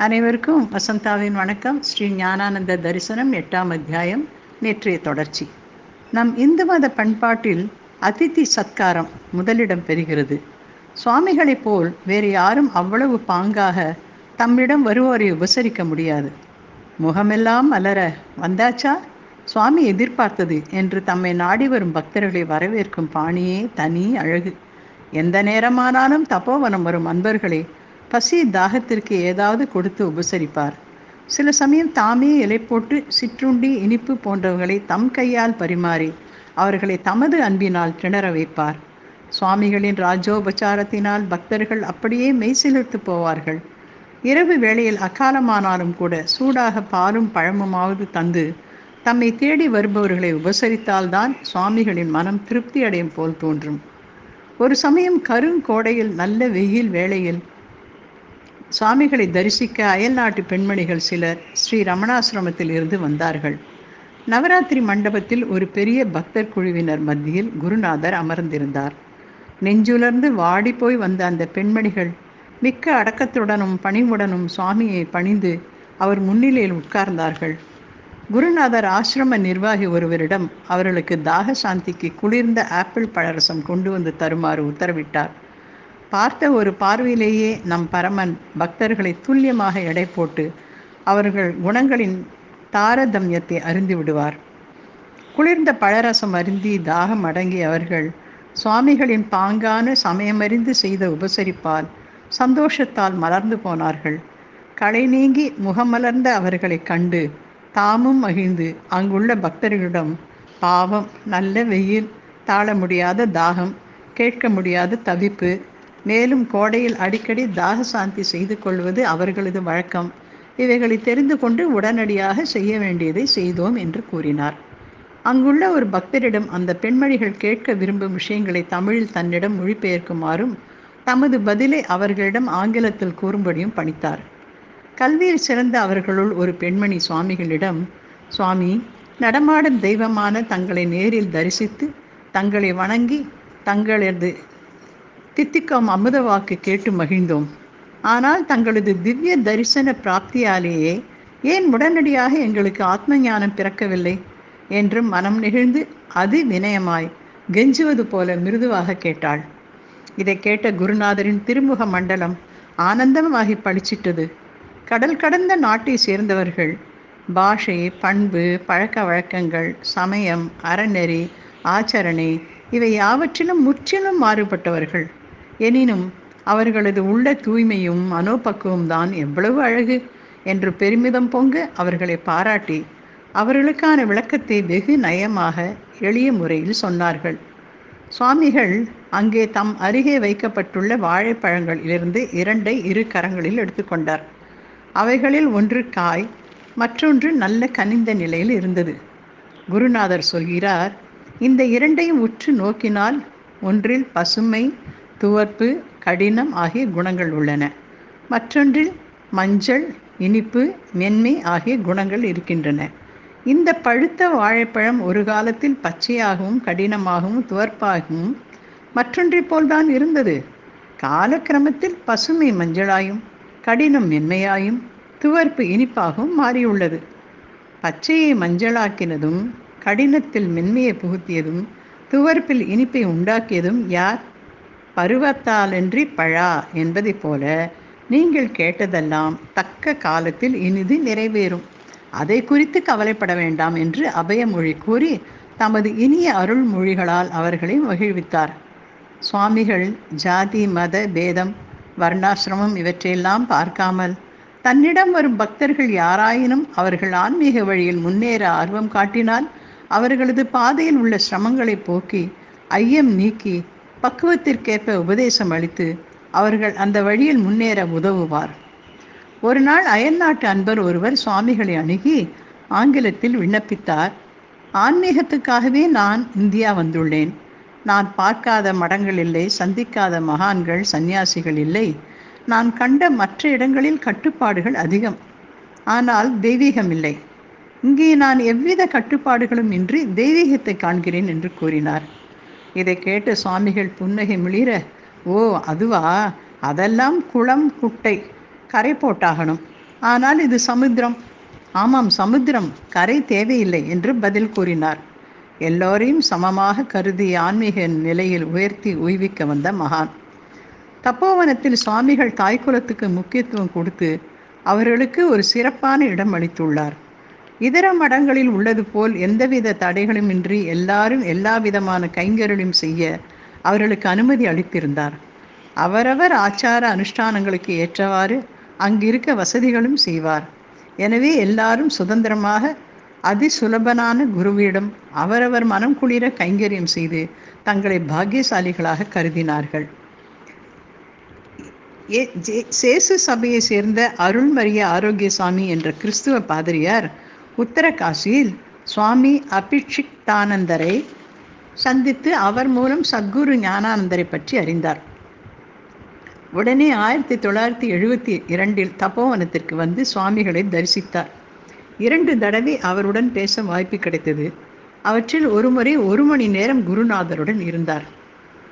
அனைவருக்கும் வசந்தாவின் வணக்கம். ஸ்ரீ ஞானானந்த தரிசனம் எட்டாம் அத்தியாயம் நேற்றைய தொடர்ச்சி. நம் இந்து மத பண்பாட்டில் அதித்தி சத்காரம் முதலிடம் பெறுகிறது. சுவாமிகளைப் போல் வேறு யாரும் அவ்வளவு பாங்காக தம்மிடம் வருவோரை உபசரிக்க முடியாது. முகமெல்லாம் மலர வந்தாச்சா? சுவாமி எதிர்பார்த்தது என்று தம்மை நாடி வரும் பக்தர்களை வரவேற்கும் பாணியே தனி அழகு. எந்த நேரமானாலும் தப்போவனம் வரும் அன்பர்களை பசி தாகத்திற்கு ஏதாவது கொடுத்து உபசரிப்பார். சில சமயம் தாமே இலை போட்டு சிற்றுண்டி இனிப்பு போன்றவர்களை தம் கையால் பரிமாறி அவர்களை தமது அன்பினால் திணற வைப்பார். சுவாமிகளின் ராஜோபச்சாரத்தினால் பக்தர்கள் அப்படியே மெய்சிலிர்த்து போவார்கள். இரவு வேளையில் அக்காலமானாலும் கூட சூடாக பாலும் பழமுமாவது தந்து தம்மை தேடி வருபவர்களை உபசரித்தால்தான் சுவாமிகளின் மனம் திருப்தி அடையும் போல் தோன்றும். ஒரு சமயம் கருங்கோடையில் நல்ல வெயில் வேளையில் சுவாமிகளை தரிசிக்க அயல் நாட்டு பெண்மணிகள் சிலர் ஸ்ரீ ரமணாசிரமத்தில் இருந்து வந்தார்கள். நவராத்திரி மண்டபத்தில் ஒரு பெரிய பக்தர் குழுவினர் மத்தியில் குருநாதர் அமர்ந்திருந்தார். நெஞ்சுலர்ந்து வாடி போய் வந்த அந்த பெண்மணிகள் மிக்க அடக்கத்துடனும் பணிவுடனும் சுவாமியை பணிந்து அவர் முன்னிலையில் உட்கார்ந்தார்கள். குருநாதர் ஆசிரம நிர்வாகி ஒருவரிடம் அவர்களுக்கு தாக சாந்திக்கு குளிர்ந்த ஆப்பிள் பழரசம் கொண்டு வந்து தருமாறு உத்தரவிட்டார். பார்த்த ஒரு பார்வையிலேயே நம் பரமன் பக்தர்களை துல்லியமாக எடை போட்டு அவர்கள் குணங்களின் தாரதமியத்தை அறிந்து விடுவார். குளிர்ந்த பழரசம் அருந்தி தாகம் அடங்கி அவர்கள் சுவாமிகளின் பாங்கான சமயமறிந்து செய்த உபசரிப்பால் சந்தோஷத்தால் மலர்ந்து போனார்கள். களை நீங்கி முகமலர்ந்த அவர்களை கண்டு தாமும் மகிழ்ந்து அங்குள்ள பக்தர்களிடம் பாவம் நல்ல வெயில் தாழ முடியாத தாகம் கேட்க முடியாத தவிப்பு மேலும் கோடையில் அடிக்கடி தாக சாந்தி செய்து கொள்வது அவர்களது வழக்கம். இவைகளை தெரிந்து கொண்டு உடனடியாக செய்ய வேண்டியதை செய்தோம் என்று கூறினார். அங்குள்ள ஒரு பக்தரிடம் அந்த பெண்மணிகள் கேட்க விரும்பும் விஷயங்களை தமிழில் தன்னிடம் மொழிபெயர்க்குமாறும் தமது பதிலை அவர்களிடம் ஆங்கிலத்தில் கூறும்படியும் பணித்தார். கல்வியில் சிறந்த அவர்களுள் ஒரு பெண்மணி சுவாமிகளிடம் சுவாமி நடமாடும் தெய்வமான தங்களை நேரில் தரிசித்து தங்களை வணங்கி தங்களது தித்திக்கம் அமுத வாக்கு கேட்டு மகிழ்ந்தோம். ஆனால் தங்களது திவ்ய தரிசன பிராப்தியாலேயே ஏன் உடனடியாக எங்களுக்கு ஆத்ம ஞானம் பிறக்கவில்லை? என்று மனம் நெகிழ்ந்து அது வினயமாய் கெஞ்சுவது போல மிருதுவாக கேட்டாள். இதை கேட்ட குருநாதரின் திருமுக மண்டலம் ஆனந்தமாகி பளிச்சிட்டது. கடல் கடந்த நாட்டை சேர்ந்தவர்கள் பாஷை பண்பு பழக்க வழக்கங்கள் சமயம் அறநெறி ஆச்சரணை இவை யாவற்றிலும் முற்றிலும் மாறுபட்டவர்கள். எனினும் அவர்களது உள்ள தூய்மையும் மனோபக்குவம் தான் எவ்வளவு அழகு என்று பெருமிதம் பொங்க அவர்களை பாராட்டி அவர்களுக்கான விளக்கத்தை வெகு நயமாக எளிய முறையில் சொன்னார்கள். சுவாமிகள் அங்கே தம் அருகே வைக்கப்பட்டுள்ள வாழைப்பழங்களிலிருந்து இரண்டை இரு கரங்களில் எடுத்துக்கொண்டார் அவைகளில் ஒன்று காய் மற்றொன்று நல்ல கனிந்த நிலையில் இருந்தது. குருநாதர் சொல்கிறார் இந்த இரண்டையும் உற்று நோக்கினால் ஒன்றில் பசுமை துவர்ப்பு கடினம் ஆகிய குணங்கள் உள்ளன. மற்றொன்றில் மஞ்சள் இனிப்பு மென்மை ஆகிய குணங்கள் இருக்கின்றன. இந்த பழுத்த வாழைப்பழம் ஒரு காலத்தில் பச்சையாகவும் கடினமாகவும் துவர்ப்பாகவும் மற்றொன்றை போல்தான் இருந்தது. காலக்கிரமத்தில் பசுமை மஞ்சளாயும் கடினம் மென்மையாயும் துவர்ப்பு இனிப்பாகவும் மாறியுள்ளது. பச்சையை மஞ்சளாக்கினதும் கடினத்தில் மென்மையை புகுத்தியதும் துவர்ப்பில் இனிப்பை உண்டாக்கியதும் யார்? பருவத்தாலன்றி பழா என்பதைப் போல நீங்கள் கேட்டதெல்லாம் தக்க காலத்தில் இனிது நிறைவேறும். அதை குறித்து கவலைப்பட வேண்டாம் என்று அபயமொழி கூறி தமது இனிய அருள்மொழிகளால் அவர்களை மகிழ்வித்தார். சுவாமிகள் ஜாதி மத பேதம் வர்ணாசிரமம் இவற்றையெல்லாம் பார்க்காமல் தன்னிடம் வரும் பக்தர்கள் யாராயினும் அவர்கள் ஆன்மீக வழியில் முன்னேற ஆர்வம் காட்டினால் அவர்களது பாதையில் உள்ள சிரமங்களை போக்கி ஐயம் நீக்கி பக்குவத்திற்கேற்ப உபதேசம் அளித்து அவர்கள் அந்த வழியில் முன்னேற உதவுவார். ஒரு நாள் அயல்நாட்டு அன்பர் ஒருவர் சுவாமிகளை அணுகி ஆங்கிலத்தில் விண்ணப்பித்தார் ஆன்மீகத்துக்காகவே நான் இந்தியா வந்துள்ளேன். நான் பார்க்காத மடங்கள் இல்லை சந்திக்காத மகான்கள் சந்நியாசிகள் இல்லை. நான் கண்ட மற்ற இடங்களில் கட்டுப்பாடுகள் அதிகம். ஆனால் தெய்வீகம் இல்லை. இங்கே நான் எவ்வித கட்டுப்பாடுகளும் இன்றி தெய்வீகத்தை காண்கிறேன் என்று கூறினார். இதை கேட்டு சுவாமிகள் புன்னகை மிளிர ஓ அதுவா? அதெல்லாம் குளம் குட்டை கரை போட்டாகணும். ஆனால் இது சமுத்திரம். ஆமாம் சமுத்திரம். கரை தேவையில்லை என்று பதில் கூறினார். எல்லோரையும் சமமாக கருதி ஆன்மீக நிலையில் உயர்த்தி உய்விக்க வந்த மகான். தப்போவனத்தில் சுவாமிகள் தாய்க்குலத்துக்கு முக்கியத்துவம் கொடுத்து அவர்களுக்கு ஒரு சிறப்பான இடம் அளித்துள்ளார். இதர மடங்களில் உள்ளது போல் எந்தவித தடைகளும் இன்றி எல்லாரும் எல்லா விதமான கைங்கரளையும் செய்ய அவர்களுக்கு அனுமதி அளித்திருந்தார். அவரவர் ஆச்சார அனுஷ்டானங்களுக்கு ஏற்றவாறு அங்கிருக்க வசதிகளும் செய்வார். எனவே எல்லாரும் சுதந்திரமாக அதிசுலபனான குருவிடம் அவரவர் மனம் குளிர கைங்கரியம் செய்து தங்களை பாக்கியசாலிகளாக கருதினார்கள். சேசு சபையை சேர்ந்த அருள்மரிய ஆரோக்கியசாமி என்ற கிறிஸ்துவ பாதிரியார் உத்தரகாசியில் சுவாமி அபிஷிக்தானந்தரை சந்தித்து அவர் மூலம் சத்குரு ஞானானந்தரை பற்றி அறிந்தார். உடனே ஆயிரத்தி தொள்ளாயிரத்தி எழுபத்தி இரண்டில் தபோவனத்திற்கு வந்து சுவாமிகளை தரிசித்தார். இரண்டு தடவை அவருடன் பேச வாய்ப்பு கிடைத்தது. அவற்றில் ஒருமுறை ஒரு மணி நேரம் குருநாதருடன் இருந்தார்.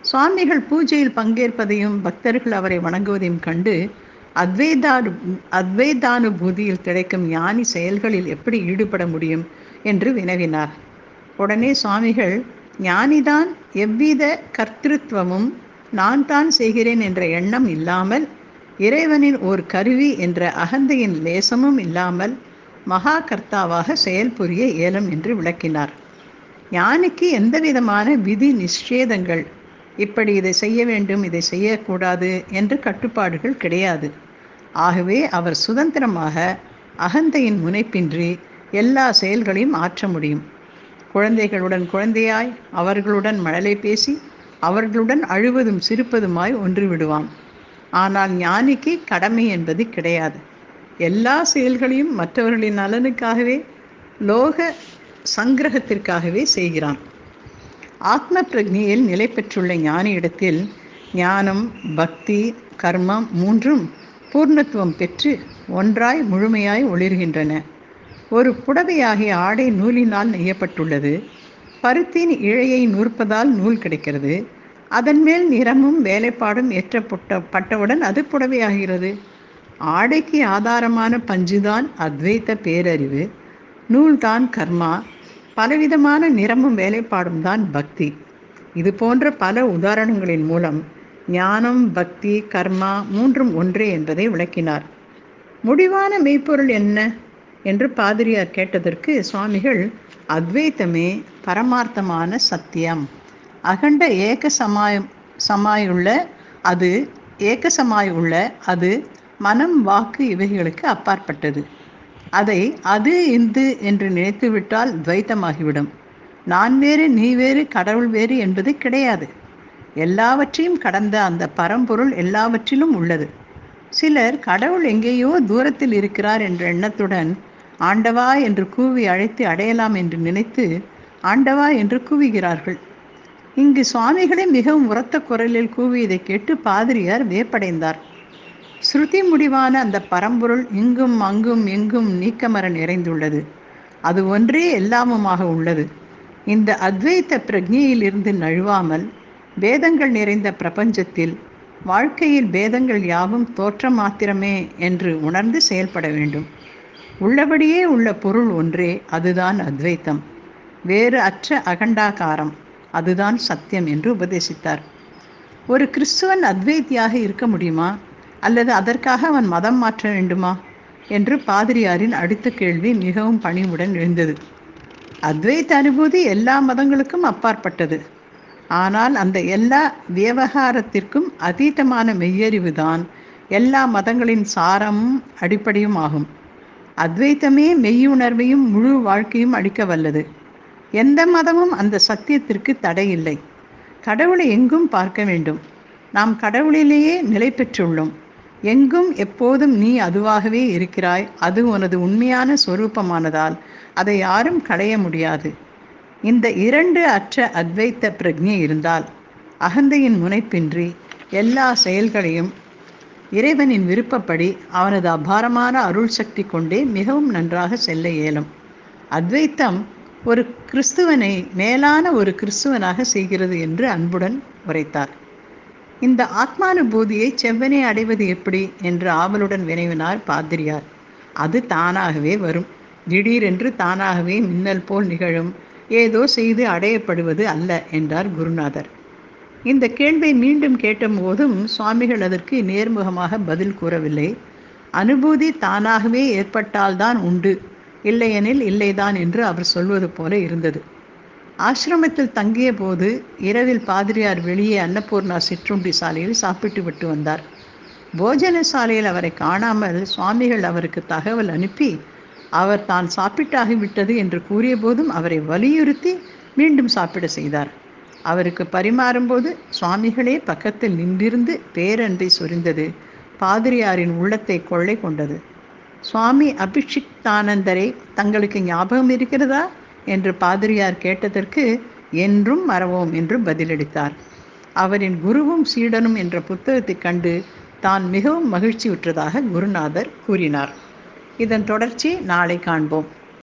சுவாமிகள் பூஜையில் பங்கேற்பதையும் பக்தர்கள் அவரை வணங்குவதையும் கண்டு அத்வைதானு அத்வைதானுபூதியில் கிடைக்கும் ஞானி செயல்களில் எப்படி ஈடுபட முடியும் என்று வினவினார். உடனே சுவாமிகள் ஞானிதான் எவ்வித கர்த்திருவமும் நான் தான் செய்கிறேன் என்ற எண்ணம் இல்லாமல் இறைவனின் ஓர் கருவி என்ற அகந்தையின் லேசமும் இல்லாமல் மகா கர்த்தாவாக செயல்புரிய இயலும் என்று விளக்கினார். ஞானிக்கு எந்த விதமான விதி நிஷேதங்கள் இப்படி இதை செய்ய வேண்டும் இதை செய்யக்கூடாது என்று கட்டுப்பாடுகள் கிடையாது. ஆகவே அவர் சுதந்திரமாக அகந்தையின் முனைப்பின்றி எல்லா செயல்களையும் ஆற்ற முடியும். குழந்தைகளுடன் குழந்தையாய் அவர்களுடன் மழலை பேசி அவர்களுடன் அழுவதும் சிரிப்பதுமாய் ஒன்று விடுவான். ஆனால் ஞானிக்கு கடமை என்பது கிடையாது. எல்லா செயல்களையும் மற்றவர்களின் நலனுக்காகவே லோக சங்கிரகத்திற்காகவே செய்கிறான். ஆத்ம பிரக்னியில் நிலை பெற்றுள்ள ஞானியிடத்தில் ஞானம் பக்தி கர்மம் மூன்றும் பூர்ணத்துவம் பெற்று ஒன்றாய் முழுமையாய் ஒளிர்கின்றன. ஒரு புடவையாகிய ஆடை நூலினால் நெய்யப்பட்டுள்ளது. பருத்தின் இழையை நூற்பதால் நூல் கிடைக்கிறது. அதன் மேல் நிறமும் வேலைப்பாடும் ஏற்றப்பட்ட பட்டவுடன் அது புடவையாகிறது. ஆடைக்கு ஆதாரமான பஞ்சுதான் அத்வைத்த பேரறிவு. நூல்தான் கர்மா. பலவிதமான நிறமும் வேலைப்பாடும் தான் பக்தி. இது போன்ற பல உதாரணங்களின் மூலம் ஞானம் பக்தி கர்மா மூன்றும் ஒன்றே என்பதை விளக்கினார். முடிவான மெய்ப்பொருள் என்ன? என்று பாதிரியார் கேட்டதற்கு சுவாமிகள் அத்வைத்தமே பரமார்த்தமான சத்தியம். அகண்ட ஏக சமாயம் சமாயுள்ள அது ஏக சமாய் உள்ள அது மனம் வாக்கு இவைகளுக்கு அப்பாற்பட்டது. அதை அது இந்து என்று நினைத்துவிட்டால் துவைத்தமாகிவிடும். நான் வேறு நீ வேறு கடவுள் வேறு என்பது கிடையாது. எல்லாவற்றையும் கடந்த அந்த பரம்பொருள் எல்லாவற்றிலும் உள்ளது. சிலர் கடவுள் எங்கேயோ தூரத்தில் இருக்கிறார் என்ற எண்ணத்துடன் ஆண்டவா என்று கூவி அழைத்து அடையலாம் என்று நினைத்து ஆண்டவா என்று கூவுகிறார்கள். இங்கு சுவாமிகளே மிகவும் உரத்த குரலில் கூவியதை கேட்டு பாதிரியார் வியப்படைந்தார். ஸ்ருதி முடிவான அந்த பரம்பொருள் இங்கும் அங்கும் எங்கும் நீக்கமர நிறைந்துள்ளது. அது ஒன்றே எல்லாமுமாக உள்ளது. இந்த அத்வைத்த பிரஜையிலிருந்து நழுவாமல் வேதங்கள் நிறைந்த பிரபஞ்சத்தில் வாழ்க்கையில் பேதங்கள் யாவும் தோற்றம் மாத்திரமே என்று உணர்ந்து செயல்பட வேண்டும். உள்ளபடியே உள்ள பொருள் ஒன்றே அதுதான் அத்வைத்தம். வேறு அற்ற அகண்டாகாரம் அதுதான் சத்தியம் என்று உபதேசித்தார். ஒரு கிறிஸ்துவன் அத்வைத்தியாக இருக்க முடியுமா? அல்லது அதற்காக அவன் மதம் மாற்ற வேண்டுமா? என்று பாதிரியாரின் அடுத்த கேள்வி மிகவும் பணிவுடன் எழுந்தது. அத்வைத்த அனுபூதி எல்லா மதங்களுக்கும் அப்பாற்பட்டது. ஆனால் அந்த எல்லா விவகாரத்திற்கும் அதீதமான மெய்யறிவு தான் எல்லா மதங்களின் சாரமும் அடிப்படையும் ஆகும். அத்வைத்தமே மெய்யுணர்வையும் முழு வாழ்க்கையும் அளிக்க வல்லது. எந்த மதமும் அந்த சத்தியத்திற்கு தடையில்லை. கடவுளை எங்கும் பார்க்க வேண்டும். நாம் கடவுளிலேயே நிலை பெற்றுள்ளோம். எங்கும் எப்போதும் நீ அதுவாகவே இருக்கிறாய். அது உனது உண்மையான சொரூபமானதால். அதை யாரும் களைய முடியாது. இந்த இரண்டு அற்ற அத்வைத்த பிரக்ஞை இருந்தால் அகந்தையின் முனைப்பின்றி எல்லா செயல்களையும் இறைவனின் விருப்பப்படி அவனது அபாரமான அருள் சக்தி கொண்டே மிகவும் நன்றாக செல்ல இயலும். அத்வைத்தம் ஒரு கிறிஸ்துவனை மேலான ஒரு கிறிஸ்துவனாக செய்கிறது என்று அன்புடன் உரைத்தார். இந்த ஆத்மானுபூதியை செவ்வனே அடைவது எப்படி என்று ஆவலுடன் வினைவினார் பாதிரியார். அது தானாகவே வரும். திடீரென்று தானாகவே மின்னல் போல் நிகழும். ஏதோ செய்து அடையப்படுவது அல்ல என்றார் குருநாதர். இந்த கேள்வை மீண்டும் கேட்டபோதும் சுவாமிகள் அதற்கு நேர்முகமாக பதில் கூறவில்லை. அனுபூதி தானாகவே ஏற்பட்டால்தான் உண்டு இல்லையெனில் இல்லைதான் என்று அவர் சொல்வது போல இருந்தது. ஆசிரமத்தில் தங்கிய போது இரவில் பாதிரியார் வெளியே அன்னபூர்ணா சிற்றுண்டி சாலையில் சாப்பிட்டு விட்டு வந்தார். போஜன சாலையில் அவரை காணாமல் சுவாமிகள் அவருக்கு தகவல் அனுப்பி அவர் தான் சாப்பிட்டாகிவிட்டது என்று கூறிய போதும் அவரை வலியுறுத்தி மீண்டும் சாப்பிட செய்தார். அவருக்கு பரிமாறும்போது சுவாமிகளே பக்கத்தில் நின்றிருந்து பேரன்பை சொரிந்தது. பாதிரியாரின் உள்ளத்தை கொள்ளை கொண்டது. சுவாமி அபிஷிக்தானந்தரை தங்களுக்கு ஞாபகம் இருக்கிறதா? என்று பாதிரியார் கேட்டதற்கு என்றும் மறவோம் என்று பதிலளித்தார். அவரின் குருவும் சீடனும் என்ற புத்தகத்தை கண்டு தான் மிகவும் மகிழ்ச்சியுற்றதாக குருநாதர் கூறினார். இதன் தொடர்ச்சி நாளை காண்போம்.